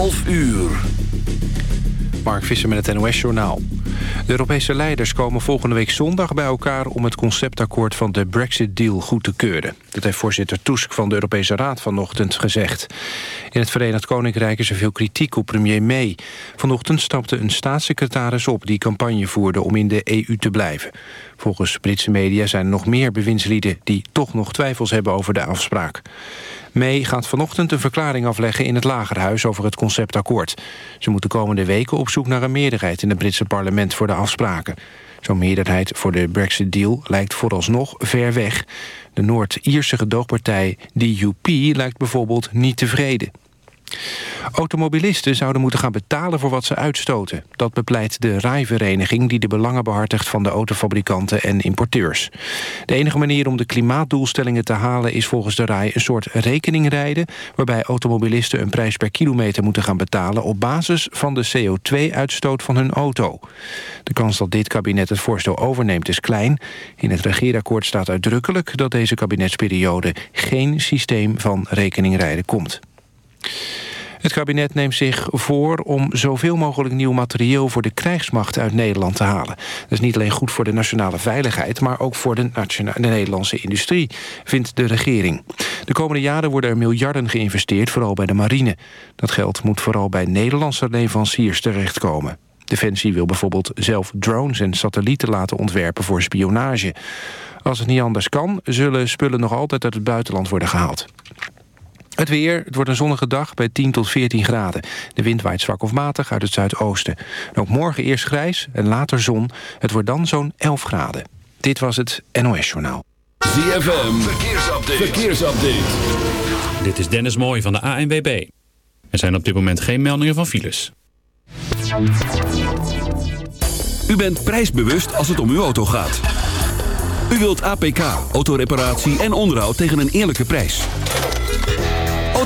11 uur. Mark Visser met het NOS-journaal. De Europese leiders komen volgende week zondag bij elkaar... om het conceptakkoord van de Brexit-deal goed te keuren. Dat heeft voorzitter Tusk van de Europese Raad vanochtend gezegd. In het Verenigd Koninkrijk is er veel kritiek op premier May. Vanochtend stapte een staatssecretaris op die campagne voerde... om in de EU te blijven. Volgens Britse media zijn er nog meer bewindslieden... die toch nog twijfels hebben over de afspraak. May gaat vanochtend een verklaring afleggen in het Lagerhuis over het conceptakkoord. Ze moet de komende weken op zoek naar een meerderheid in het Britse parlement voor de afspraken. Zo'n meerderheid voor de Brexit-deal lijkt vooralsnog ver weg. De Noord-Ierse gedoogpartij DUP lijkt bijvoorbeeld niet tevreden. Automobilisten zouden moeten gaan betalen voor wat ze uitstoten. Dat bepleit de RAI-vereniging die de belangen behartigt van de autofabrikanten en importeurs. De enige manier om de klimaatdoelstellingen te halen is volgens de RAI een soort rekening rijden... waarbij automobilisten een prijs per kilometer moeten gaan betalen... op basis van de CO2-uitstoot van hun auto. De kans dat dit kabinet het voorstel overneemt is klein. In het regeerakkoord staat uitdrukkelijk dat deze kabinetsperiode... geen systeem van rekeningrijden komt. Het kabinet neemt zich voor om zoveel mogelijk nieuw materieel voor de krijgsmacht uit Nederland te halen. Dat is niet alleen goed voor de nationale veiligheid, maar ook voor de, de Nederlandse industrie, vindt de regering. De komende jaren worden er miljarden geïnvesteerd, vooral bij de marine. Dat geld moet vooral bij Nederlandse leveranciers terechtkomen. Defensie wil bijvoorbeeld zelf drones en satellieten laten ontwerpen voor spionage. Als het niet anders kan, zullen spullen nog altijd uit het buitenland worden gehaald. Het weer, het wordt een zonnige dag bij 10 tot 14 graden. De wind waait zwak of matig uit het zuidoosten. ook morgen eerst grijs en later zon. Het wordt dan zo'n 11 graden. Dit was het NOS Journaal. ZFM, verkeersupdate. verkeersupdate. Dit is Dennis Mooij van de ANWB. Er zijn op dit moment geen meldingen van files. U bent prijsbewust als het om uw auto gaat. U wilt APK, autoreparatie en onderhoud tegen een eerlijke prijs.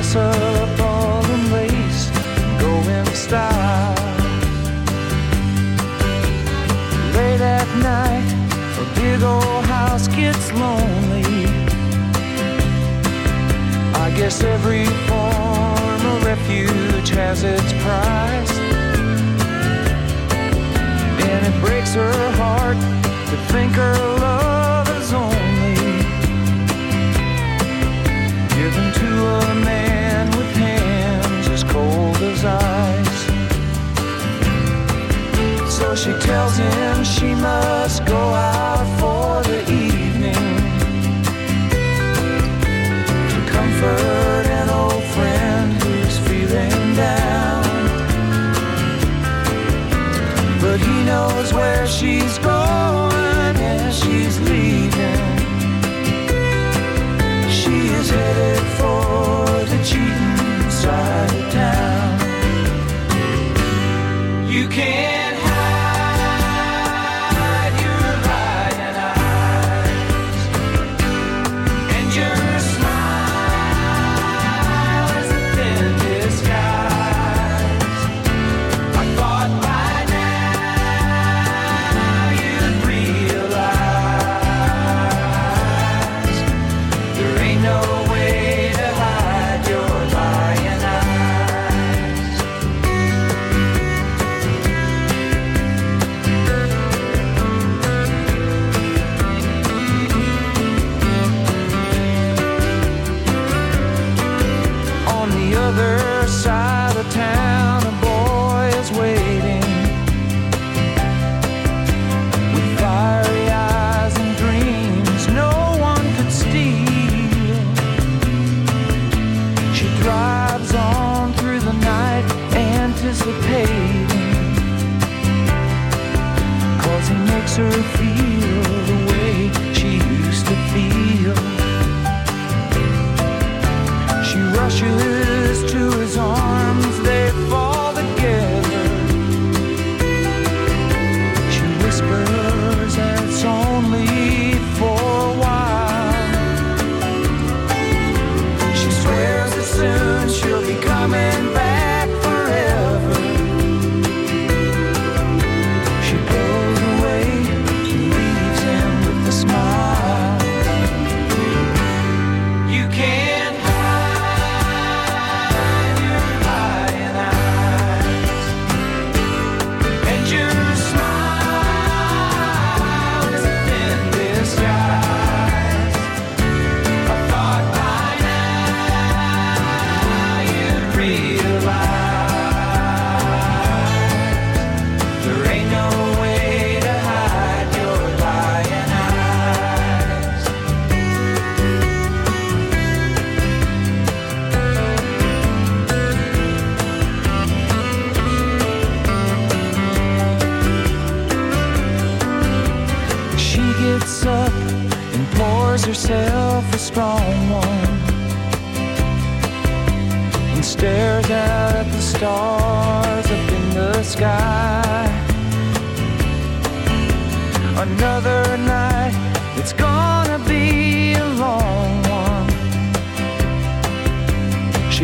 Dress up all in lace, and go in style. Late at night, a big old house gets lonely. I guess every form of refuge has its price. And it breaks her heart to think her she tells him she must go out for the evening to comfort an old friend who's feeling down. But he knows where she's going.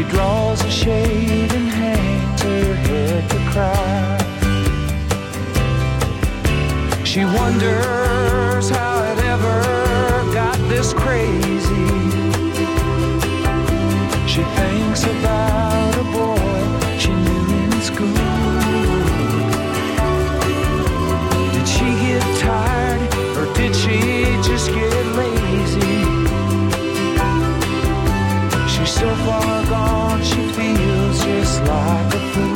draws a shade and hangs her head to cry. She wonders how it ever got this crazy. She thinks about a boy she knew in school. Did she get tired or did she just get lazy? She's so far. I could do.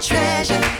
treasure.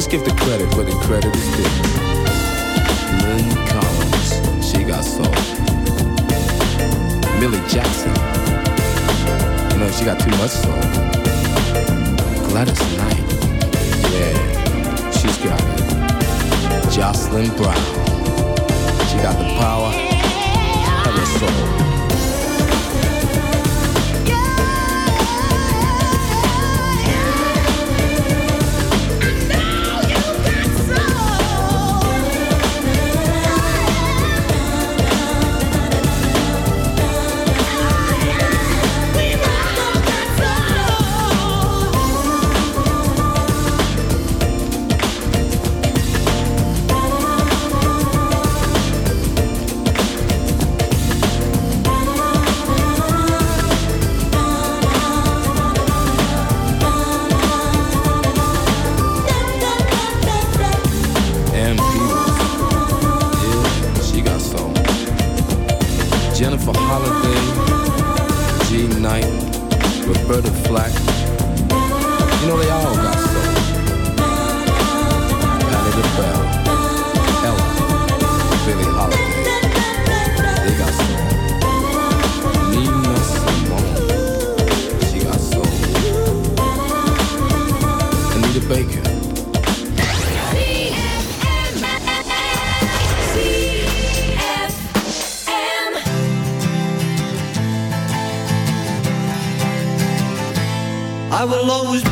Let's give the credit where the credit is due. Lynn Collins, she got soul. Millie Jackson, know she got too much soul. Gladys Knight, yeah, she's got it. Jocelyn Brown, she got the power of her soul. Jennifer Holliday, G Knight, Roberta Flack. You know they all got soul. Patti LaBelle, Ella, Billie Holiday. I will always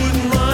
wouldn't run.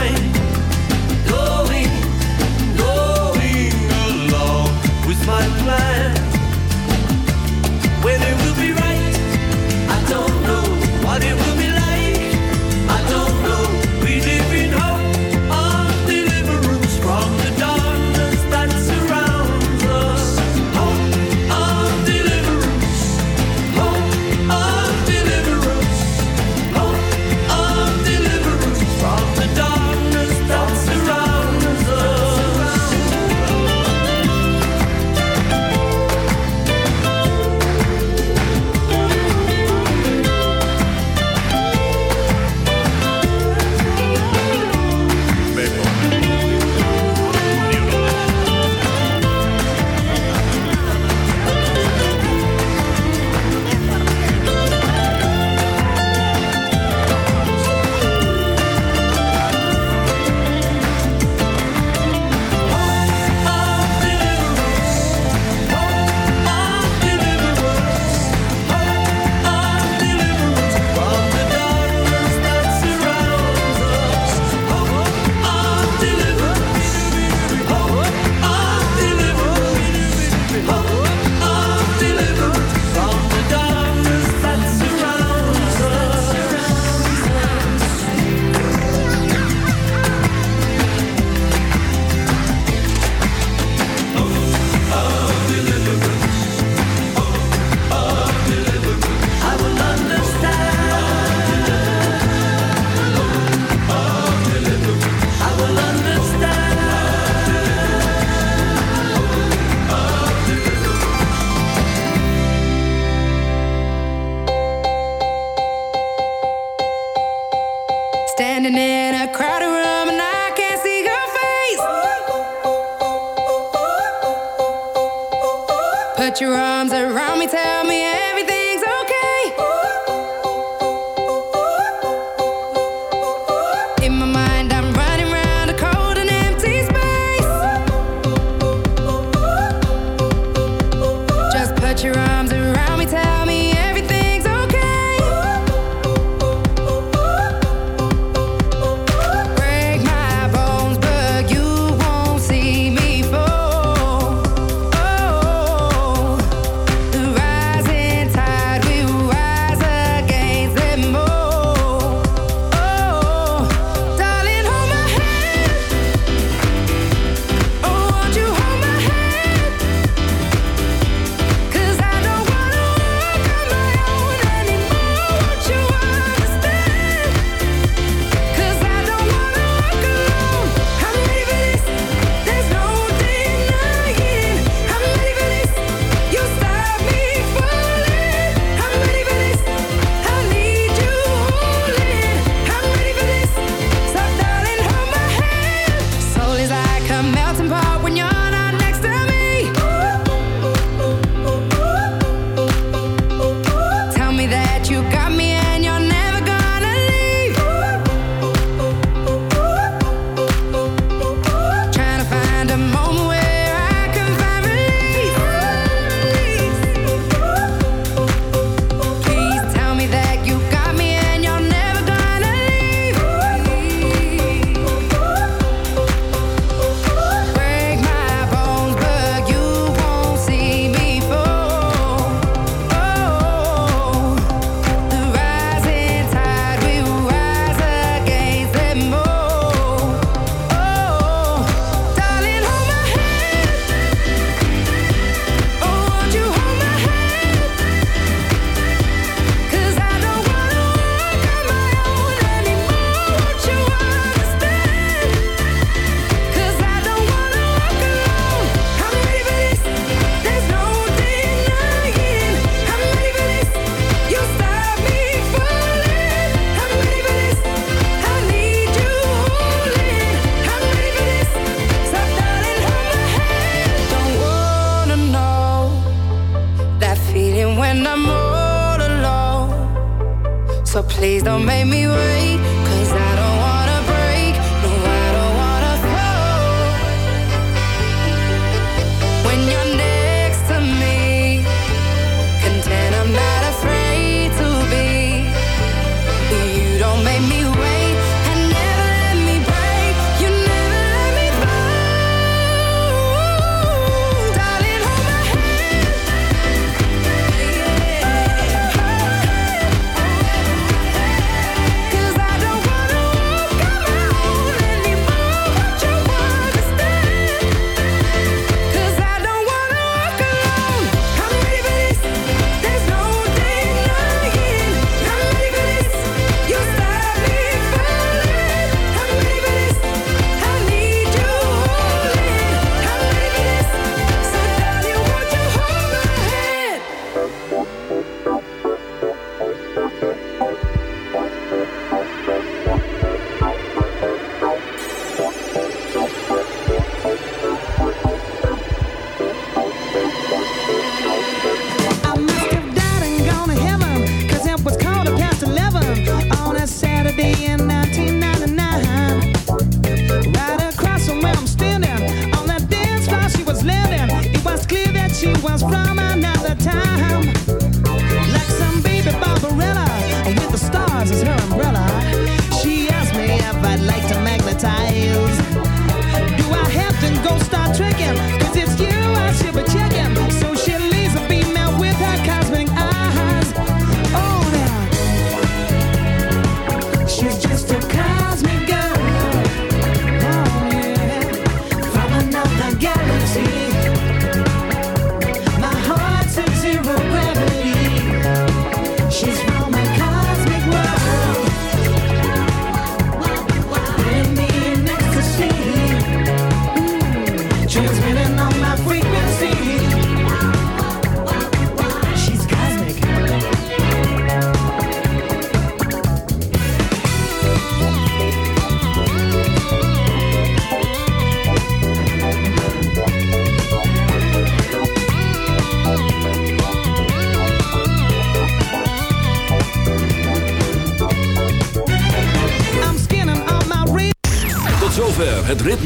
Your arms around me, tell me everything's